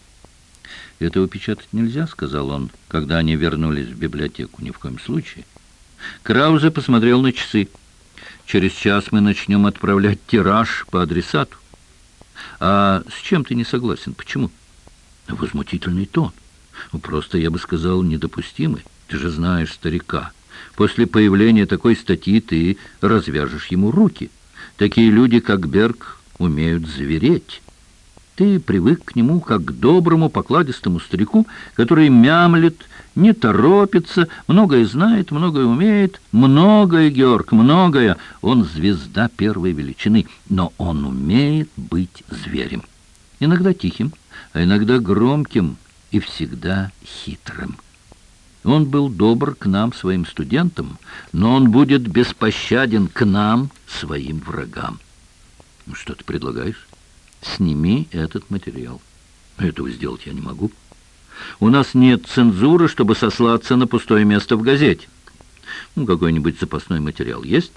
«Этого печатать нельзя», — сказал он, когда они вернулись в библиотеку. «Ни в коем случае». Краузе посмотрел на часы. «Через час мы начнем отправлять тираж по адресату». «А с чем ты не согласен? Почему?» «Возмутительный тон. Ну, просто, я бы сказал, недопустимый. Ты же знаешь старика. После появления такой статьи ты развяжешь ему руки. Такие люди, как Берг, умеют звереть». Ты привык к нему как к доброму, покладистому старику, который мямлет, не торопится, многое знает, многое умеет, многое, Георг, многое. Он звезда первой величины, но он умеет быть зверем. Иногда тихим, а иногда громким, и всегда хитрым. Он был добр к нам, своим студентам, но он будет беспощаден к нам, своим врагам. Ну, что ты предлагаешь? Сними этот материал. Этого сделать я не могу. У нас нет цензуры, чтобы сослаться на пустое место в газете. Ну, какой-нибудь запасной материал есть?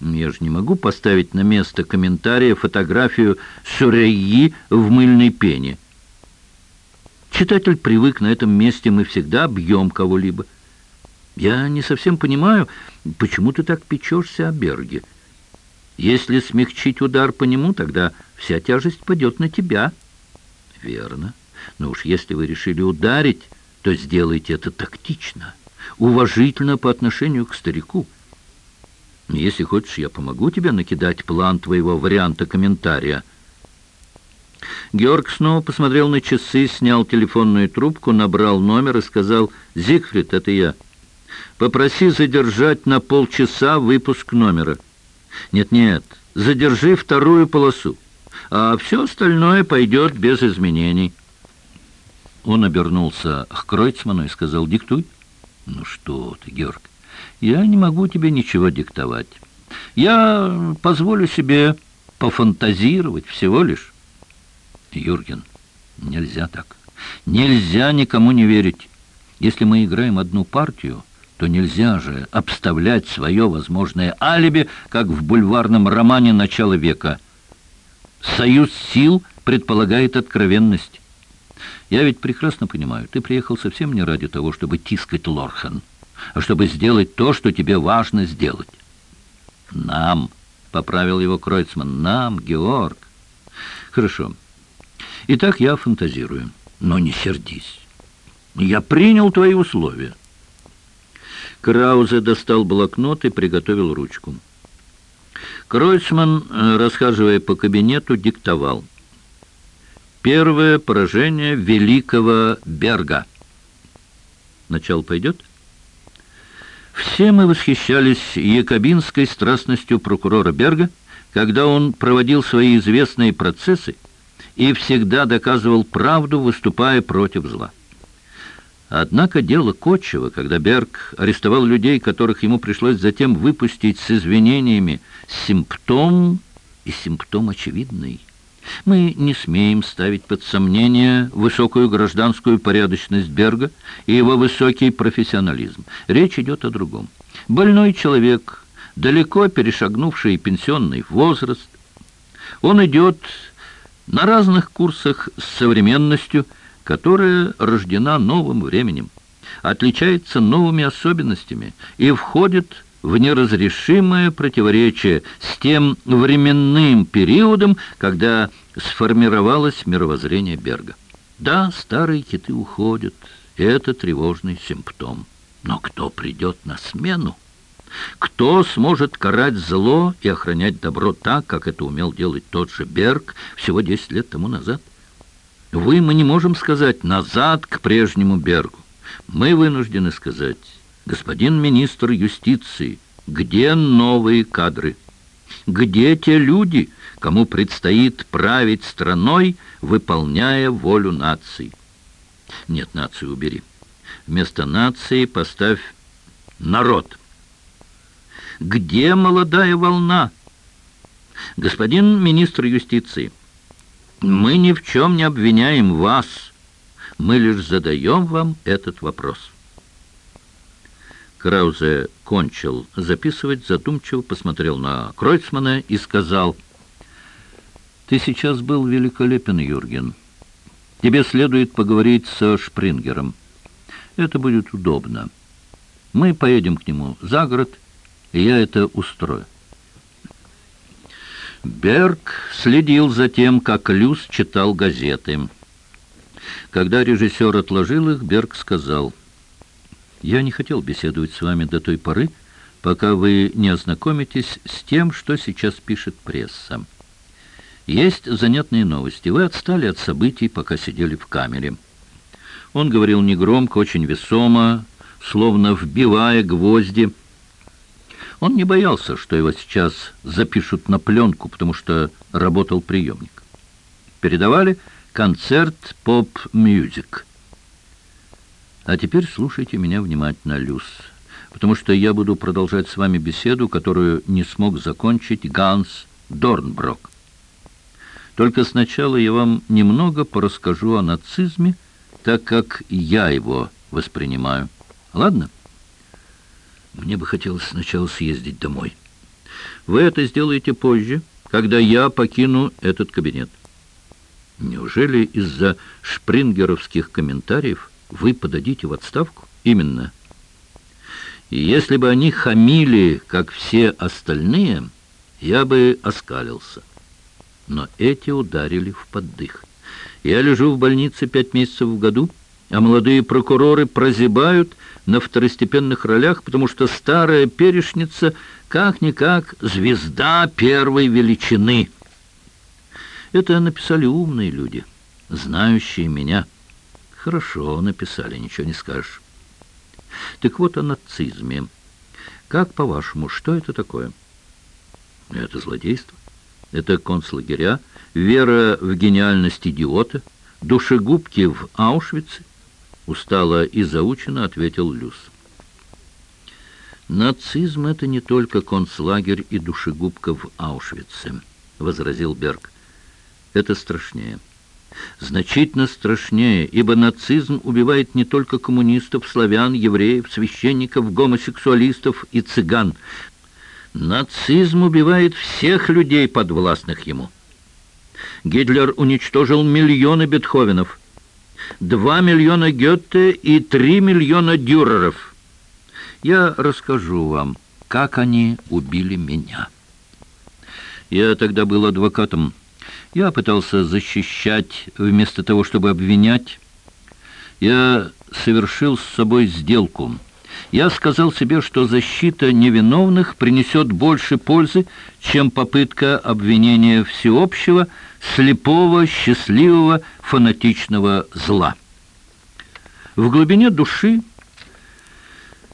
Я же не могу поставить на место комментария фотографию Сюрейи в мыльной пене. Читатель привык, на этом месте мы всегда бьем кого-либо. Я не совсем понимаю, почему ты так печешься о Берге. Если смягчить удар по нему, тогда вся тяжесть падет на тебя. Верно. Но уж если вы решили ударить, то сделайте это тактично, уважительно по отношению к старику. Если хочешь, я помогу тебе накидать план твоего варианта комментария. Георг снова посмотрел на часы, снял телефонную трубку, набрал номер и сказал, «Зигфрид, это я. Попроси задержать на полчаса выпуск номера. Нет-нет, задержи вторую полосу, а все остальное пойдет без изменений». Он обернулся к Кройцману и сказал, «Диктуй». «Ну что ты, Георг, я не могу тебе ничего диктовать. Я позволю себе пофантазировать всего лишь». «Юрген, нельзя так. Нельзя никому не верить. Если мы играем одну партию, то нельзя же обставлять свое возможное алиби, как в бульварном романе начала века. Союз сил предполагает откровенность. Я ведь прекрасно понимаю, ты приехал совсем не ради того, чтобы тискать Лорхан, а чтобы сделать то, что тебе важно сделать. Нам, — поправил его Кройцман, — нам, Георг. Хорошо. Итак, я фантазирую, но не сердись. Я принял твои условия. Краузе достал блокнот и приготовил ручку. Кройцман, э, расхаживая по кабинету, диктовал — Первое поражение великого Берга. Начало пойдет? Все мы восхищались якобинской страстностью прокурора Берга, когда он проводил свои известные процессы и всегда доказывал правду, выступая против зла. Однако дело Кочева, когда Берг арестовал людей, которых ему пришлось затем выпустить с извинениями, симптом и симптом очевидный – мы не смеем ставить под сомнение высокую гражданскую порядочность Берга и его высокий профессионализм. Речь идет о другом. Больной человек, далеко перешагнувший пенсионный возраст, он идет на разных курсах с современностью, которая рождена новым временем, отличается новыми особенностями и входит в неразрешимое противоречие с тем временным периодом, когда сформировалось мировоззрение Берга. Да, старые киты уходят, это тревожный симптом. Но кто придет на смену? Кто сможет карать зло и охранять добро так, как это умел делать тот же Берг всего 10 лет тому назад? Вы, мы не можем сказать «назад к прежнему Бергу». Мы вынуждены сказать Господин министр юстиции, где новые кадры? Где те люди, кому предстоит править страной, выполняя волю наций? Нет, нацию убери. Вместо нации поставь народ. Где молодая волна? Господин министр юстиции, мы ни в чем не обвиняем вас. Мы лишь задаем вам этот вопрос. Краузе кончил записывать, задумчиво посмотрел на Кройцмана и сказал, «Ты сейчас был великолепен, Юрген. Тебе следует поговорить со Шпрингером. Это будет удобно. Мы поедем к нему за город, и я это устрою». Берг следил за тем, как Люс читал газеты. Когда режиссер отложил их, Берг сказал, я не хотел беседовать с вами до той поры, пока вы не ознакомитесь с тем, что сейчас пишет пресса. Есть занятные новости. Вы отстали от событий, пока сидели в камере. Он говорил негромко, очень весомо, словно вбивая гвозди. Он не боялся, что его сейчас запишут на пленку, потому что работал приемник. Передавали концерт поп-мьюзик. А теперь слушайте меня внимательно, Люс, потому что я буду продолжать с вами беседу, которую не смог закончить Ганс Дорнброк. Только сначала я вам немного порасскажу о нацизме, так как я его воспринимаю. Ладно? Мне бы хотелось сначала съездить домой. Вы это сделаете позже, когда я покину этот кабинет. Неужели из-за шпрингеровских комментариев вы подадите в отставку? Именно. И если бы они хамили, как все остальные, я бы оскалился. Но эти ударили в поддых. Я лежу в больнице пять месяцев в году, а молодые прокуроры прозябают на второстепенных ролях, потому что старая перешница как-никак звезда первой величины. Это написали умные люди, знающие меня. Хорошо написали, ничего не скажешь. Так вот о нацизме. Как, по-вашему, что это такое? Это злодейство. Это концлагеря, вера в гениальность идиота, душегубки в Аушвице. Устало и заучено ответил Люс. «Нацизм — это не только концлагерь и душегубка в Аушвице», — возразил Берг. «Это страшнее». Значительно страшнее, ибо нацизм убивает не только коммунистов, славян, евреев, священников, гомосексуалистов и цыган. Нацизм убивает всех людей, подвластных ему. Гитлер уничтожил миллионы Бетховенов, два миллиона Гетте и три миллиона Дюреров. Я расскажу вам, как они убили меня. Я тогда был адвокатом, я пытался защищать вместо того, чтобы обвинять. Я совершил с собой сделку. Я сказал себе, что защита невиновных принесет больше пользы, чем попытка обвинения всеобщего, слепого, счастливого, фанатичного зла. В глубине души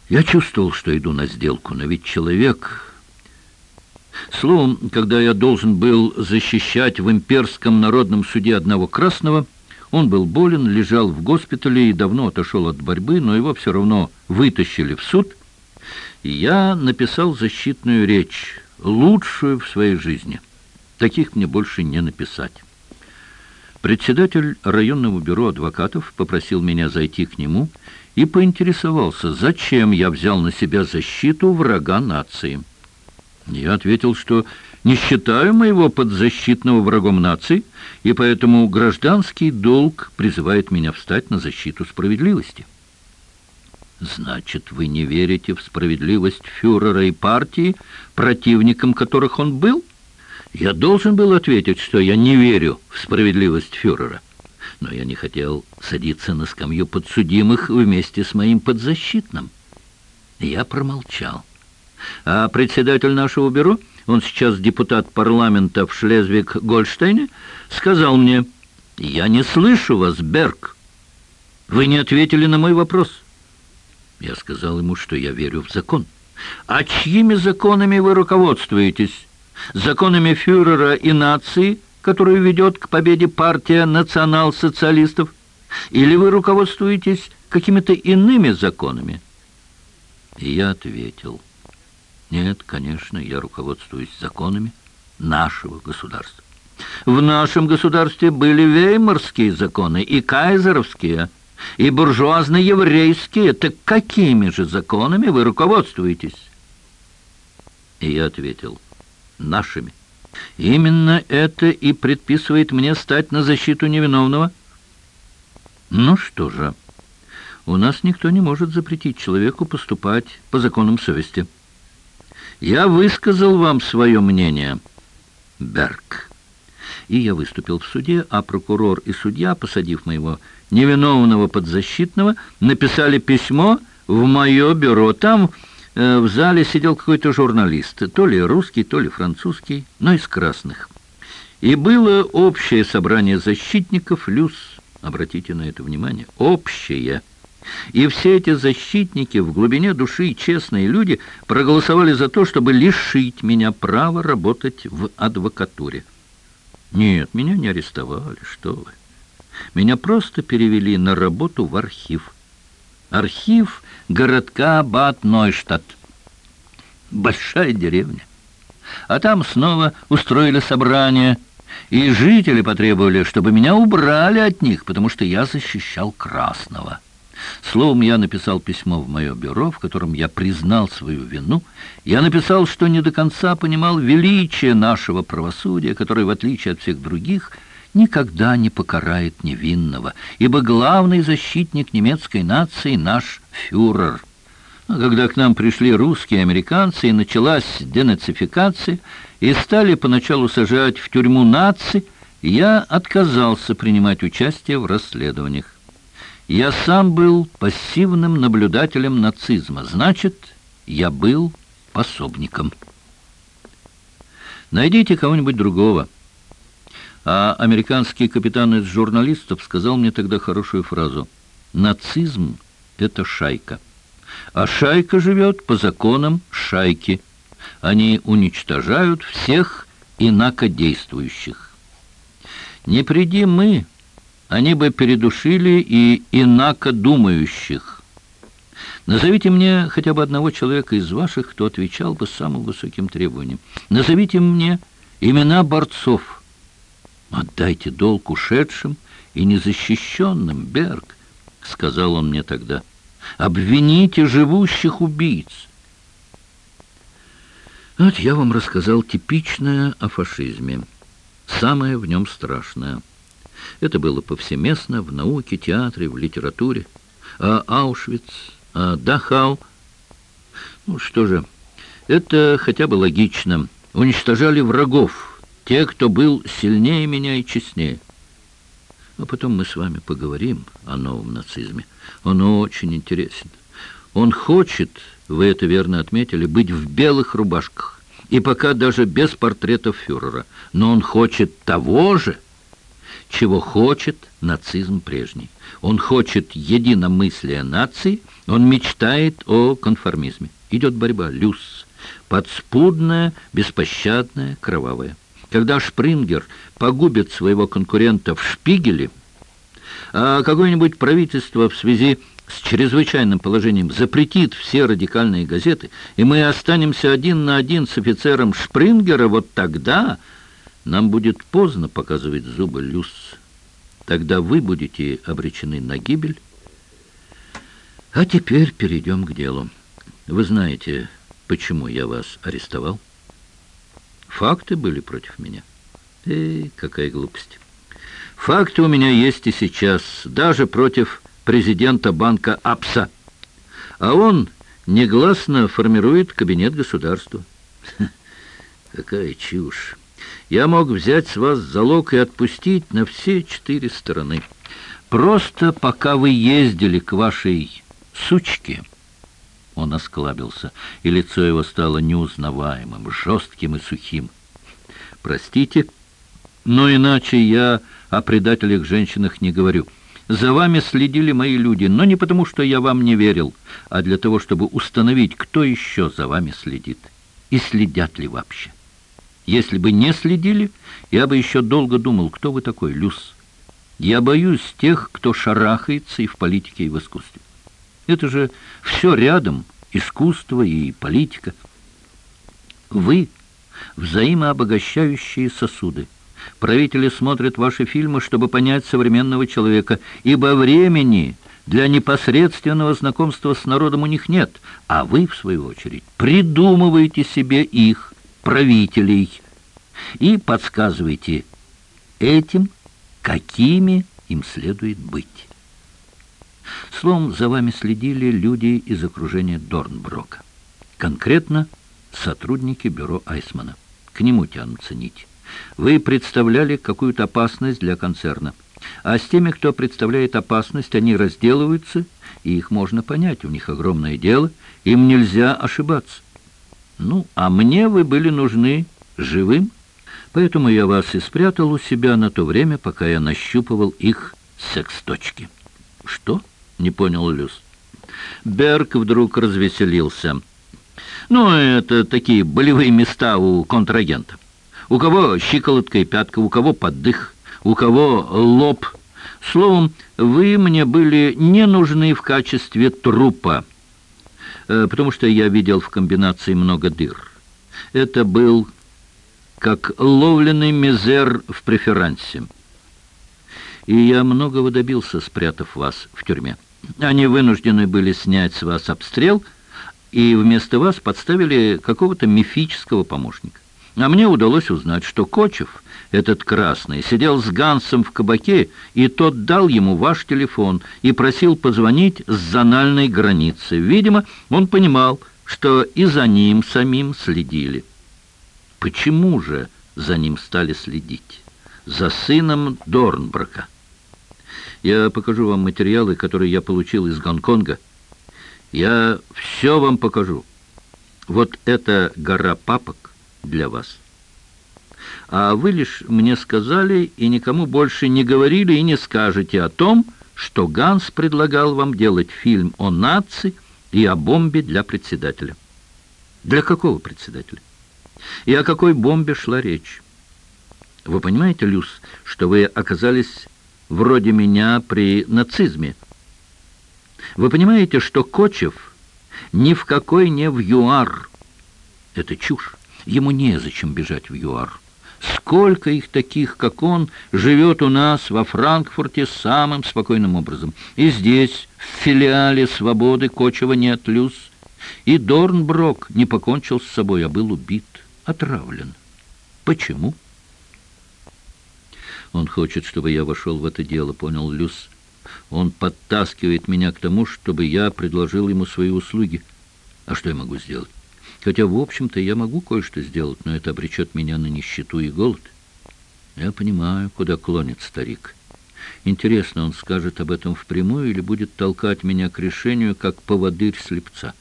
я чувствовал, что иду на сделку, но ведь человек Словом, когда я должен был защищать в имперском народном суде одного красного, он был болен, лежал в госпитале и давно отошел от борьбы, но его все равно вытащили в суд. И я написал защитную речь, лучшую в своей жизни. Таких мне больше не написать. Председатель районного бюро адвокатов попросил меня зайти к нему и поинтересовался, зачем я взял на себя защиту врага нации. Я ответил, что не считаю моего подзащитного врагом нации, и поэтому гражданский долг призывает меня встать на защиту справедливости. Значит, вы не верите в справедливость фюрера и партии, противником которых он был? Я должен был ответить, что я не верю в справедливость фюрера. Но я не хотел садиться на скамью подсудимых вместе с моим подзащитным. Я промолчал. А председатель нашего бюро, он сейчас депутат парламента в Шлезвиг-Гольштейне, сказал мне, «Я не слышу вас, Берг. Вы не ответили на мой вопрос». Я сказал ему, что я верю в закон. «А чьими законами вы руководствуетесь? Законами фюрера и нации, которую ведет к победе партия национал-социалистов? Или вы руководствуетесь какими-то иными законами?» И я ответил, нет, конечно, я руководствуюсь законами нашего государства. В нашем государстве были веймарские законы и кайзеровские, и буржуазно-еврейские. Так какими же законами вы руководствуетесь? И я ответил, нашими. Именно это и предписывает мне стать на защиту невиновного. Ну что же, у нас никто не может запретить человеку поступать по законам совести. Я высказал вам свое мнение, Берг. И я выступил в суде, а прокурор и судья, посадив моего невиновного подзащитного, написали письмо в мое бюро. Там э, в зале сидел какой-то журналист, то ли русский, то ли французский, но из красных. И было общее собрание защитников, Люс, обратите на это внимание, общее. И все эти защитники в глубине души, честные люди, проголосовали за то, чтобы лишить меня права работать в адвокатуре. Нет, меня не арестовали, что вы. Меня просто перевели на работу в архив. Архив городка Бад-Нойштадт. Большая деревня. А там снова устроили собрание, и жители потребовали, чтобы меня убрали от них, потому что я защищал Красного. Словом, я написал письмо в мое бюро, в котором я признал свою вину. Я написал, что не до конца понимал величие нашего правосудия, которое, в отличие от всех других, никогда не покарает невинного, ибо главный защитник немецкой нации — наш фюрер. А когда к нам пришли русские американцы, и началась денацификация, и стали поначалу сажать в тюрьму нации, я отказался принимать участие в расследованиях. Я сам был пассивным наблюдателем нацизма, значит, я был пособником. Найдите кого-нибудь другого. А американский капитан из журналистов сказал мне тогда хорошую фразу. Нацизм — это шайка. А шайка живет по законам шайки. Они уничтожают всех инакодействующих. Не приди мы они бы передушили и инако думающих. Назовите мне хотя бы одного человека из ваших, кто отвечал бы самым высоким требованиям. Назовите мне имена борцов. Отдайте долг ушедшим и незащищенным, Берг, сказал он мне тогда. Обвините живущих убийц. Вот я вам рассказал типичное о фашизме, самое в нем страшное – это было повсеместно в науке, театре, в литературе. А Аушвиц, а Дахау... Ну что же, это хотя бы логично. Уничтожали врагов, те, кто был сильнее меня и честнее. А потом мы с вами поговорим о новом нацизме. Он очень интересен. Он хочет, вы это верно отметили, быть в белых рубашках. И пока даже без портретов фюрера. Но он хочет того же, чего хочет нацизм прежний. Он хочет единомыслия нации, он мечтает о конформизме. Идет борьба, люс, подспудная, беспощадная, кровавая. Когда Шпрингер погубит своего конкурента в Шпигеле, а какое-нибудь правительство в связи с чрезвычайным положением запретит все радикальные газеты, и мы останемся один на один с офицером Шпрингера, вот тогда нам будет поздно показывать зубы Люс. Тогда вы будете обречены на гибель. А теперь перейдем к делу. Вы знаете, почему я вас арестовал? Факты были против меня. Эй, какая глупость. Факты у меня есть и сейчас, даже против президента банка АПСа. А он негласно формирует кабинет государства. Какая чушь. Я мог взять с вас залог и отпустить на все четыре стороны. Просто пока вы ездили к вашей сучке...» Он осклабился, и лицо его стало неузнаваемым, жестким и сухим. «Простите, но иначе я о предателях-женщинах не говорю. За вами следили мои люди, но не потому, что я вам не верил, а для того, чтобы установить, кто еще за вами следит и следят ли вообще». Если бы не следили, я бы еще долго думал, кто вы такой, Люс. Я боюсь тех, кто шарахается и в политике, и в искусстве. Это же все рядом, искусство и политика. Вы — взаимообогащающие сосуды. Правители смотрят ваши фильмы, чтобы понять современного человека, ибо времени для непосредственного знакомства с народом у них нет, а вы, в свою очередь, придумываете себе их, правителей и подсказывайте этим, какими им следует быть. Словом, за вами следили люди из окружения Дорнброка. Конкретно сотрудники бюро Айсмана. К нему тянутся нити. Вы представляли какую-то опасность для концерна. А с теми, кто представляет опасность, они разделываются, и их можно понять. У них огромное дело, им нельзя ошибаться. Ну, а мне вы были нужны живым, поэтому я вас и спрятал у себя на то время, пока я нащупывал их секс-точки». «Что?» — не понял Люс. Берг вдруг развеселился. «Ну, это такие болевые места у контрагента. У кого щиколотка и пятка, у кого поддых, у кого лоб. Словом, вы мне были не нужны в качестве трупа, потому что я видел в комбинации много дыр. Это был как ловленный мизер в преферансе. И я многого добился, спрятав вас в тюрьме. Они вынуждены были снять с вас обстрел, и вместо вас подставили какого-то мифического помощника. А мне удалось узнать, что Кочев, этот красный, сидел с Гансом в кабаке, и тот дал ему ваш телефон и просил позвонить с зональной границы. Видимо, он понимал, что и за ним самим следили. Почему же за ним стали следить? За сыном Дорнброка. Я покажу вам материалы, которые я получил из Гонконга. Я все вам покажу. Вот эта гора папок для вас. А вы лишь мне сказали и никому больше не говорили и не скажете о том, что Ганс предлагал вам делать фильм о нации и о бомбе для председателя. Для какого председателя? И о какой бомбе шла речь? Вы понимаете, Люс, что вы оказались вроде меня при нацизме? Вы понимаете, что Кочев ни в какой не в ЮАР? Это чушь. Ему незачем бежать в ЮАР. Сколько их таких, как он, живет у нас во Франкфурте самым спокойным образом. И здесь, в филиале «Свободы» Кочева нет, Люс. И Дорнброк не покончил с собой, а был убит, отравлен. Почему? Он хочет, чтобы я вошел в это дело, понял Люс. Он подтаскивает меня к тому, чтобы я предложил ему свои услуги. А что я могу сделать? Хотя, в общем-то, я могу кое-что сделать, но это обречет меня на нищету и голод. Я понимаю, куда клонит старик. Интересно, он скажет об этом впрямую или будет толкать меня к решению, как поводырь слепца?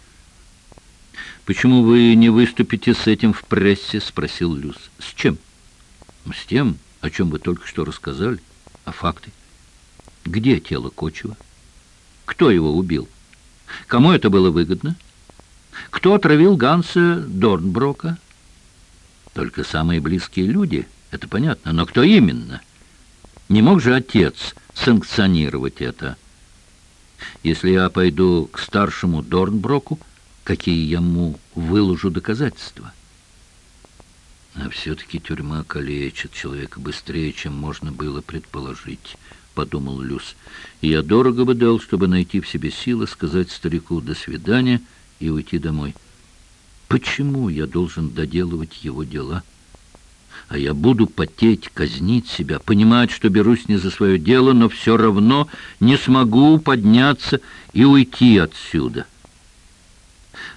«Почему вы не выступите с этим в прессе?» — спросил Люс. «С чем?» «С тем, о чем вы только что рассказали. А факты? Где тело Кочева? Кто его убил? Кому это было выгодно?» Кто отравил Ганса Дорнброка? Только самые близкие люди, это понятно. Но кто именно? Не мог же отец санкционировать это? Если я пойду к старшему Дорнброку, какие я ему выложу доказательства? А все-таки тюрьма калечит человека быстрее, чем можно было предположить, подумал Люс. Я дорого бы дал, чтобы найти в себе силы сказать старику «до свидания», и уйти домой. Почему я должен доделывать его дела? А я буду потеть, казнить себя, понимать, что берусь не за свое дело, но все равно не смогу подняться и уйти отсюда.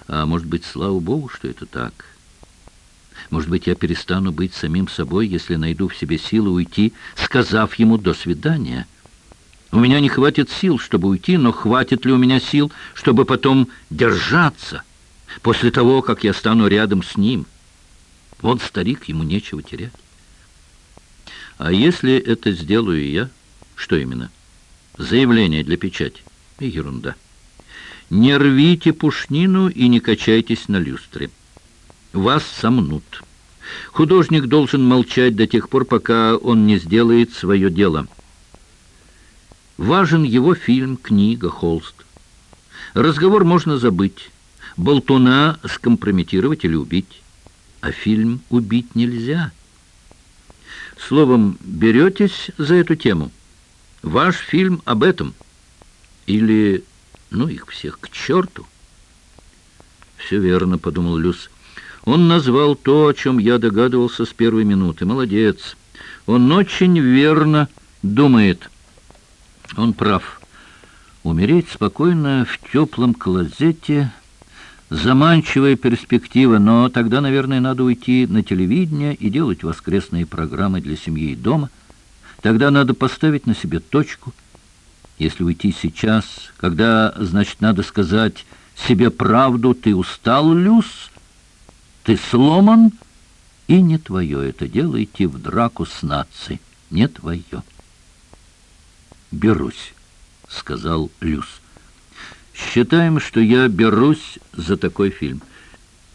А может быть, слава Богу, что это так. Может быть, я перестану быть самим собой, если найду в себе силы уйти, сказав ему «до свидания». У меня не хватит сил, чтобы уйти, но хватит ли у меня сил, чтобы потом держаться после того, как я стану рядом с ним? Он старик, ему нечего терять. А если это сделаю я, что именно? Заявление для печати. И ерунда. Не рвите пушнину и не качайтесь на люстре. Вас сомнут. Художник должен молчать до тех пор, пока он не сделает свое дело. Важен его фильм, книга, холст. Разговор можно забыть, болтуна скомпрометировать или убить, а фильм убить нельзя. Словом, беретесь за эту тему. Ваш фильм об этом. Или, ну, их всех к черту. Все верно, подумал Люс. Он назвал то, о чем я догадывался с первой минуты. Молодец. Он очень верно думает. Он прав. Умереть спокойно в теплом клозете — заманчивая перспектива, но тогда, наверное, надо уйти на телевидение и делать воскресные программы для семьи и дома. Тогда надо поставить на себе точку. Если уйти сейчас, когда, значит, надо сказать себе правду, ты устал, Люс, ты сломан, и не твое это дело идти в драку с нацией, не твое берусь», — сказал Люс. «Считаем, что я берусь за такой фильм».